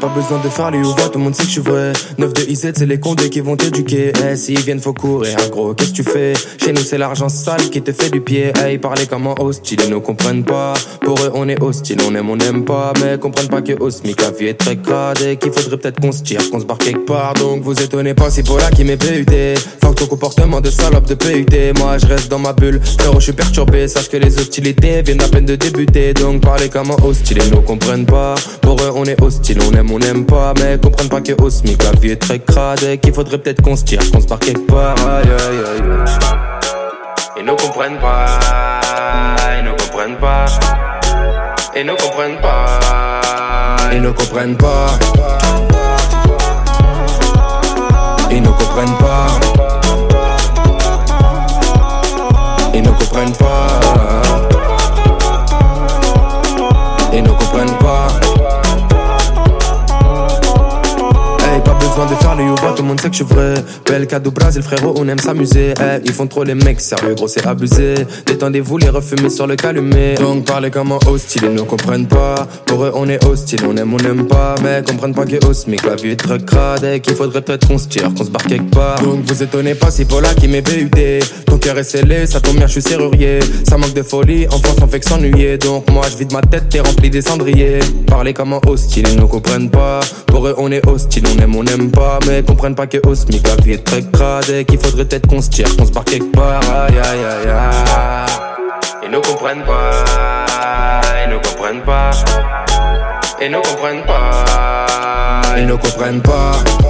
Pas besoin de faire les ouvres, tout le monde sait que je suis vrai. 9 de IZ, c'est les condés qui vont t'éduquer. Hey, s'ils viennent, faut courir, gros, qu'est-ce que tu fais? Chez nous, c'est l'argent sale qui te fait du pied. Hey, parler comme un hostile, ils ne comprennent pas. Pour eux, on est hostile, on aime, on n'aime pas. Mais comprennent pas que Osmic, la vie est très crade et qu'il faudrait peut-être qu'on se tire, qu'on se barre quelque part. Donc vous étonnez pas si pour là qui m'est PUT. Fuck ton comportement de salope de PUT. Moi, je reste dans ma bulle. Frérot, je suis perturbé. Sache que les hostilités viennent à peine de débuter. Donc parler comme un hostile, ils ne comprennent pas. Pour eux, on est hostile, on aime, on n'aime pas. Mais comprennent pas que Osmic, la vie est très crade et qu'il faudrait peut-être qu'on se tire, qu'on se barre quelque part. Aïe, aïe, aïe, aïe. Ils ne comprennent pas. Ils ne comprennent pas. Ils ne comprennent pas. Ils ne comprennent pas. Ils ne comprennent pas. Ils ne comprennent pas. Ils ne comprennent pas. De faire les yoga, tout le monde sait que je suis vrai. Bel cadeau Brésil, frérot, on aime s'amuser. Hey, ils font trop les mecs, sérieux, gros, c'est abusé. Détendez-vous, les refumer sur le calumet. Donc parlez comme un hostile, ils ne comprennent pas. Pour eux, on est hostile, on aime, on n'aime pas. Mais comprennent pas que Osmic, la vie est très crade et qu'il faudrait peut-être qu'on se tire, qu'on se barre quelque part. Donc vous étonnez pas si Paula qui m'est BUT. Cœur est scellé, ça tombe bien, je suis serrurier. Ça manque de folie, en France on fait que s'ennuyer. Donc moi je vide ma tête, t'es rempli des cendriers. Parlez comme un hostile, ils ne comprennent pas. Pour on est hostile, on aime, on n'aime pas. Mais comprennent pas que Osmic, la vie est très crade et qu'il faudrait peut-être qu'on se tire, qu'on se barre quelque part. Aïe aïe aïe aïe. Ils ne comprennent pas, ils ne comprennent pas. Ils ne comprennent pas, ils ne comprennent pas. Ils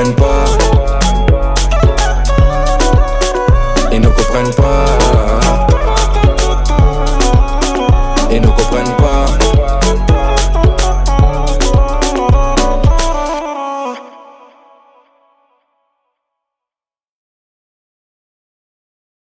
comprennent pas. Ils ne comprennent pas. Ils ne comprennent pas.